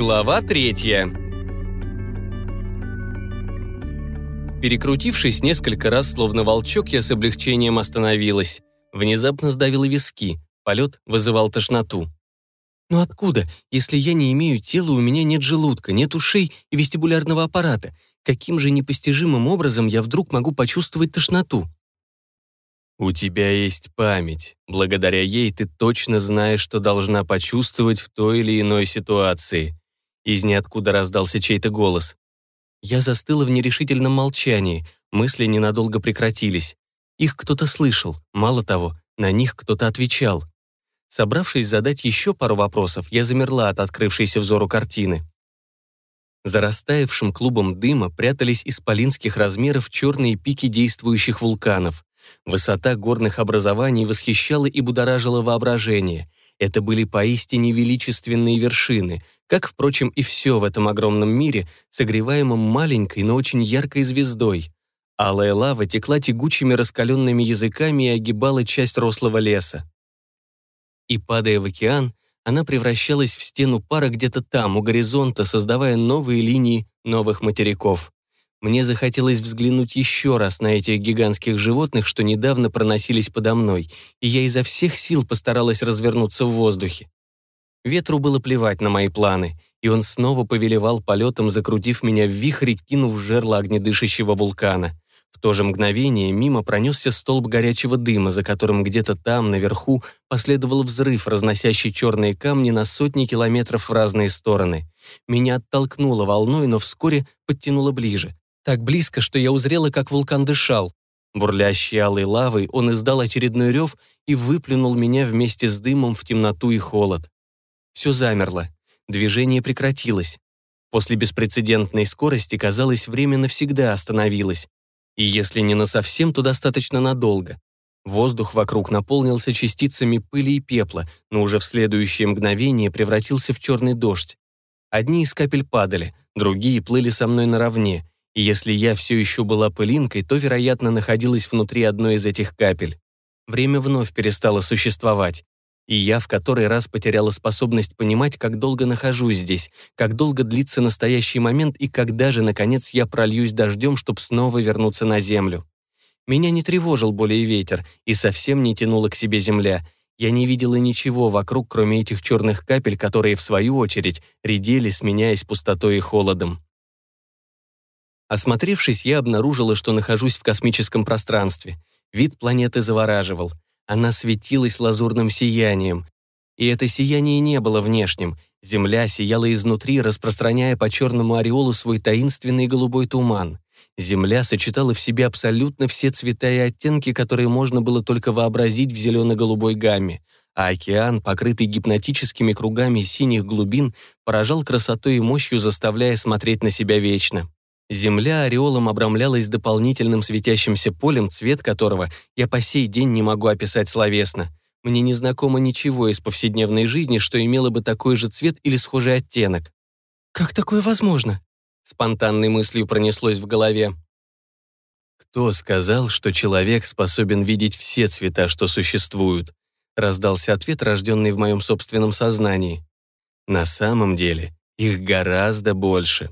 Глава третья. Перекрутившись несколько раз, словно волчок, я с облегчением остановилась. Внезапно сдавило виски. Полет вызывал тошноту. Но откуда, если я не имею тела, у меня нет желудка, нет ушей и вестибулярного аппарата? Каким же непостижимым образом я вдруг могу почувствовать тошноту? У тебя есть память. Благодаря ей ты точно знаешь, что должна почувствовать в той или иной ситуации. Из ниоткуда раздался чей-то голос. Я застыла в нерешительном молчании, мысли ненадолго прекратились. Их кто-то слышал, мало того, на них кто-то отвечал. Собравшись задать еще пару вопросов, я замерла от открывшейся взору картины. За растаявшим клубом дыма прятались исполинских размеров черные пики действующих вулканов. Высота горных образований восхищала и будоражила воображение. Это были поистине величественные вершины, как, впрочем, и все в этом огромном мире, согреваемом маленькой, но очень яркой звездой. Алая лава текла тягучими раскаленными языками и огибала часть рослого леса. И, падая в океан, она превращалась в стену пара где-то там, у горизонта, создавая новые линии новых материков. Мне захотелось взглянуть еще раз на этих гигантских животных, что недавно проносились подо мной, и я изо всех сил постаралась развернуться в воздухе. Ветру было плевать на мои планы, и он снова повелевал полетом, закрутив меня в вихрь, кинув в жерло огнедышащего вулкана. В то же мгновение мимо пронесся столб горячего дыма, за которым где-то там, наверху, последовал взрыв, разносящий черные камни на сотни километров в разные стороны. Меня оттолкнуло волной, но вскоре подтянуло ближе. Так близко, что я узрела, как вулкан дышал. Бурлящей алой лавой он издал очередной рев и выплюнул меня вместе с дымом в темноту и холод. Все замерло. Движение прекратилось. После беспрецедентной скорости, казалось, время навсегда остановилось. И если не на совсем, то достаточно надолго. Воздух вокруг наполнился частицами пыли и пепла, но уже в следующее мгновение превратился в черный дождь. Одни из капель падали, другие плыли со мной наравне, и если я все еще была пылинкой, то, вероятно, находилась внутри одной из этих капель. Время вновь перестало существовать. И я в который раз потеряла способность понимать, как долго нахожусь здесь, как долго длится настоящий момент и когда же, наконец, я прольюсь дождем, чтобы снова вернуться на землю. Меня не тревожил более ветер и совсем не тянула к себе земля. Я не видела ничего вокруг, кроме этих черных капель, которые, в свою очередь, редели, сменяясь пустотой и холодом. Осмотревшись, я обнаружила, что нахожусь в космическом пространстве. Вид планеты завораживал. Она светилась лазурным сиянием. И это сияние не было внешним. Земля сияла изнутри, распространяя по черному ореолу свой таинственный голубой туман. Земля сочетала в себе абсолютно все цвета и оттенки, которые можно было только вообразить в зелено-голубой гамме, а океан, покрытый гипнотическими кругами синих глубин, поражал красотой и мощью, заставляя смотреть на себя вечно. Земля ореолом обрамлялась дополнительным светящимся полем, цвет которого я по сей день не могу описать словесно. Мне не знакомо ничего из повседневной жизни, что имело бы такой же цвет или схожий оттенок. «Как такое возможно?» Спонтанной мыслью пронеслось в голове. «Кто сказал, что человек способен видеть все цвета, что существуют?» раздался ответ, рожденный в моем собственном сознании. «На самом деле их гораздо больше».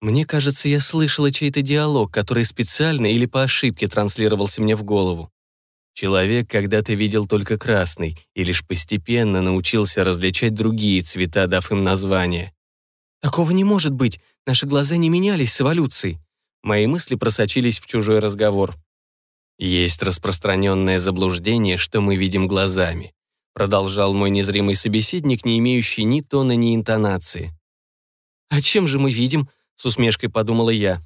Мне кажется, я слышала чей-то диалог, который специально или по ошибке транслировался мне в голову. Человек когда-то видел только красный и лишь постепенно научился различать другие цвета, дав им название. «Такого не может быть. Наши глаза не менялись с эволюцией». Мои мысли просочились в чужой разговор. «Есть распространенное заблуждение, что мы видим глазами», продолжал мой незримый собеседник, не имеющий ни тона, ни интонации. «А чем же мы видим?» С усмешкой подумала я.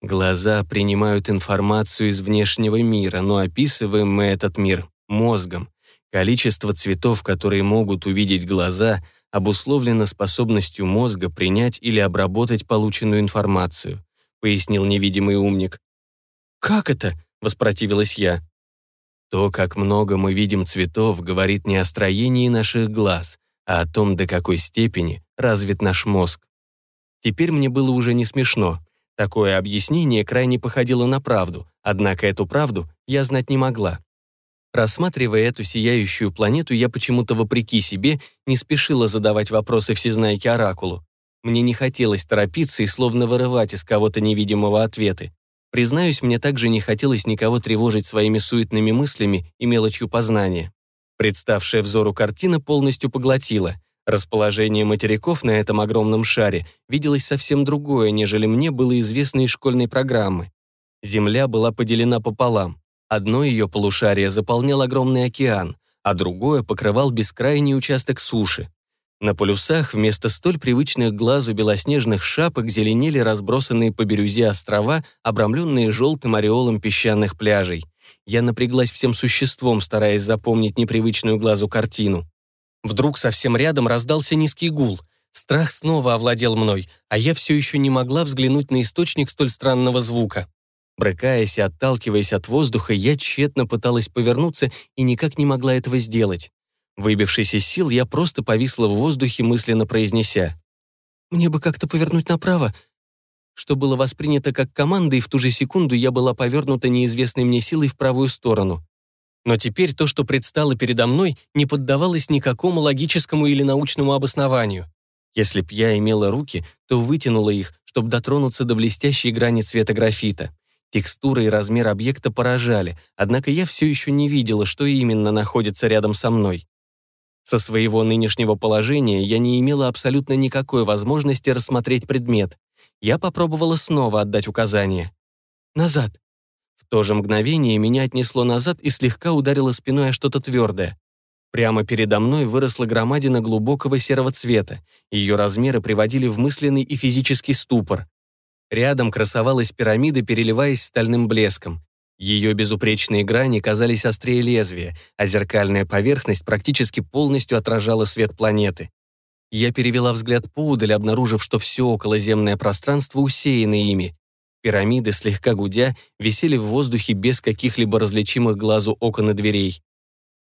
Глаза принимают информацию из внешнего мира, но описываем мы этот мир мозгом. Количество цветов, которые могут увидеть глаза, обусловлено способностью мозга принять или обработать полученную информацию, пояснил невидимый умник. «Как это?» — воспротивилась я. То, как много мы видим цветов, говорит не о строении наших глаз, а о том, до какой степени развит наш мозг. Теперь мне было уже не смешно. Такое объяснение крайне походило на правду, однако эту правду я знать не могла. Рассматривая эту сияющую планету, я почему-то вопреки себе не спешила задавать вопросы всезнайке Оракулу. Мне не хотелось торопиться и словно вырывать из кого-то невидимого ответы. Признаюсь, мне также не хотелось никого тревожить своими суетными мыслями и мелочью познания. Представшая взору картина полностью поглотила. Расположение материков на этом огромном шаре виделось совсем другое, нежели мне было известно из школьной программы. Земля была поделена пополам. Одно ее полушарие заполнял огромный океан, а другое покрывал бескрайний участок суши. На полюсах вместо столь привычных глазу белоснежных шапок зеленели разбросанные по бирюзе острова, обрамленные желтым ореолом песчаных пляжей. Я напряглась всем существом, стараясь запомнить непривычную глазу картину. Вдруг совсем рядом раздался низкий гул. Страх снова овладел мной, а я все еще не могла взглянуть на источник столь странного звука. Брыкаясь и отталкиваясь от воздуха, я тщетно пыталась повернуться и никак не могла этого сделать. Выбившись из сил, я просто повисла в воздухе, мысленно произнеся. «Мне бы как-то повернуть направо», что было воспринято как команда, и в ту же секунду я была повернута неизвестной мне силой в правую сторону. Но теперь то, что предстало передо мной, не поддавалось никакому логическому или научному обоснованию. Если б я имела руки, то вытянула их, чтобы дотронуться до блестящей грани цвета графита. Текстура и размер объекта поражали, однако я все еще не видела, что именно находится рядом со мной. Со своего нынешнего положения я не имела абсолютно никакой возможности рассмотреть предмет. Я попробовала снова отдать указание. «Назад». То же мгновение меня отнесло назад и слегка ударило спиной о что-то твердое. Прямо передо мной выросла громадина глубокого серого цвета. Ее размеры приводили в мысленный и физический ступор. Рядом красовалась пирамида, переливаясь стальным блеском. Ее безупречные грани казались острее лезвия, а зеркальная поверхность практически полностью отражала свет планеты. Я перевела взгляд поудаль, обнаружив, что все околоземное пространство усеяно ими. Пирамиды, слегка гудя, висели в воздухе без каких-либо различимых глазу окон и дверей.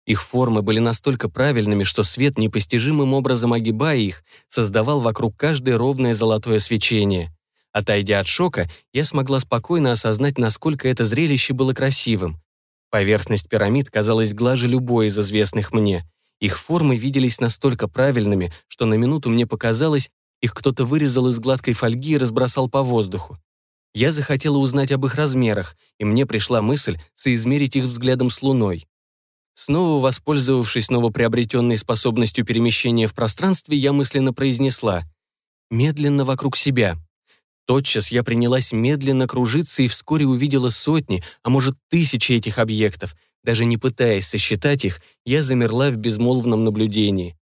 Их формы были настолько правильными, что свет, непостижимым образом огибая их, создавал вокруг каждое ровное золотое свечение. Отойдя от шока, я смогла спокойно осознать, насколько это зрелище было красивым. Поверхность пирамид казалась глаже любой из известных мне. Их формы виделись настолько правильными, что на минуту мне показалось, их кто-то вырезал из гладкой фольги и разбросал по воздуху. Я захотела узнать об их размерах, и мне пришла мысль соизмерить их взглядом с Луной. Снова воспользовавшись новоприобретенной способностью перемещения в пространстве, я мысленно произнесла «медленно вокруг себя». Тотчас я принялась медленно кружиться и вскоре увидела сотни, а может тысячи этих объектов. Даже не пытаясь сосчитать их, я замерла в безмолвном наблюдении.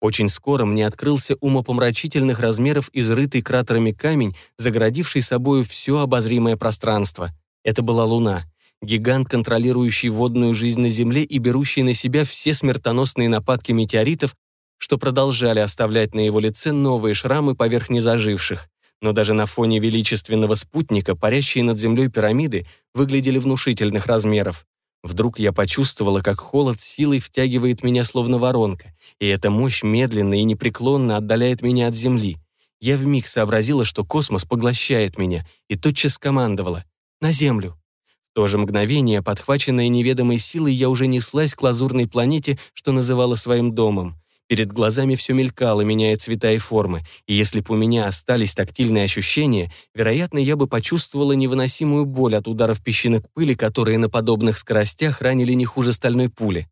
Очень скоро мне открылся умопомрачительных размеров изрытый кратерами камень, загородивший собою все обозримое пространство. Это была Луна. Гигант, контролирующий водную жизнь на Земле и берущий на себя все смертоносные нападки метеоритов, что продолжали оставлять на его лице новые шрамы поверх незаживших но даже на фоне величественного спутника парящие над землей пирамиды выглядели внушительных размеров. Вдруг я почувствовала, как холод силой втягивает меня словно воронка, и эта мощь медленно и непреклонно отдаляет меня от Земли. Я вмиг сообразила, что космос поглощает меня, и тотчас скомандовала «На Землю». В то же мгновение, подхваченная неведомой силой, я уже неслась к лазурной планете, что называла своим домом. Перед глазами все мелькало, меняя цвета и формы, и если бы у меня остались тактильные ощущения, вероятно, я бы почувствовала невыносимую боль от ударов песчинок пыли, которые на подобных скоростях ранили не хуже стальной пули.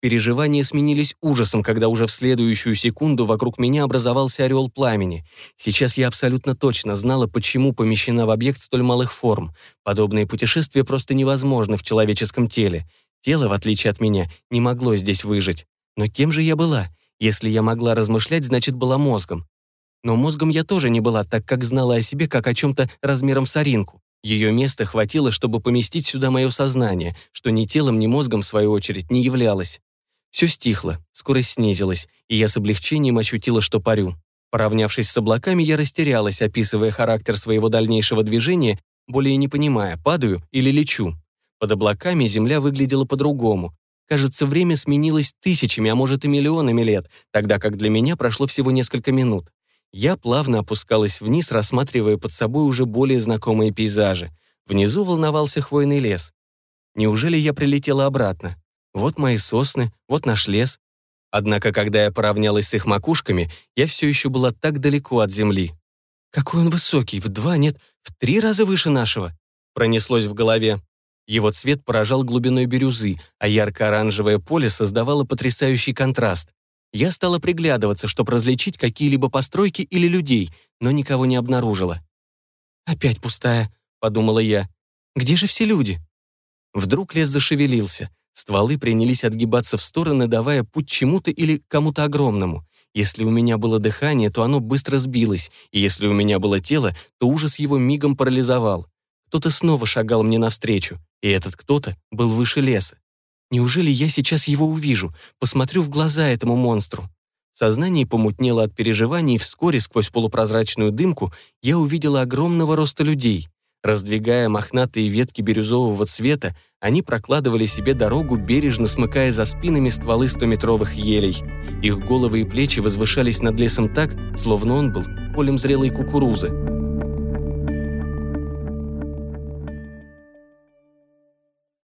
Переживания сменились ужасом, когда уже в следующую секунду вокруг меня образовался орел пламени. Сейчас я абсолютно точно знала, почему помещена в объект столь малых форм. Подобные путешествия просто невозможны в человеческом теле. Тело, в отличие от меня, не могло здесь выжить. Но кем же я была? Если я могла размышлять, значит, была мозгом. Но мозгом я тоже не была, так как знала о себе как о чем-то размером с оринку. Ее места хватило, чтобы поместить сюда мое сознание, что ни телом, ни мозгом, в свою очередь, не являлось. Все стихло, скорость снизилась, и я с облегчением ощутила, что парю. Поравнявшись с облаками, я растерялась, описывая характер своего дальнейшего движения, более не понимая, падаю или лечу. Под облаками земля выглядела по-другому. Кажется, время сменилось тысячами, а может и миллионами лет, тогда как для меня прошло всего несколько минут. Я плавно опускалась вниз, рассматривая под собой уже более знакомые пейзажи. Внизу волновался хвойный лес. Неужели я прилетела обратно? Вот мои сосны, вот наш лес. Однако, когда я поравнялась с их макушками, я все еще была так далеко от земли. Какой он высокий, в два, нет, в три раза выше нашего. Пронеслось в голове. Его цвет поражал глубиной бирюзы, а ярко-оранжевое поле создавало потрясающий контраст. Я стала приглядываться, чтобы различить какие-либо постройки или людей, но никого не обнаружила. «Опять пустая», — подумала я. «Где же все люди?» Вдруг лес зашевелился. Стволы принялись отгибаться в стороны, давая путь чему-то или кому-то огромному. Если у меня было дыхание, то оно быстро сбилось, и если у меня было тело, то ужас его мигом парализовал. Кто-то снова шагал мне навстречу, и этот кто-то был выше леса. Неужели я сейчас его увижу, посмотрю в глаза этому монстру? Сознание помутнело от переживаний, и вскоре сквозь полупрозрачную дымку я увидела огромного роста людей. Раздвигая мохнатые ветки бирюзового цвета, они прокладывали себе дорогу, бережно смыкая за спинами стволы стометровых елей. Их головы и плечи возвышались над лесом так, словно он был полем зрелой кукурузы.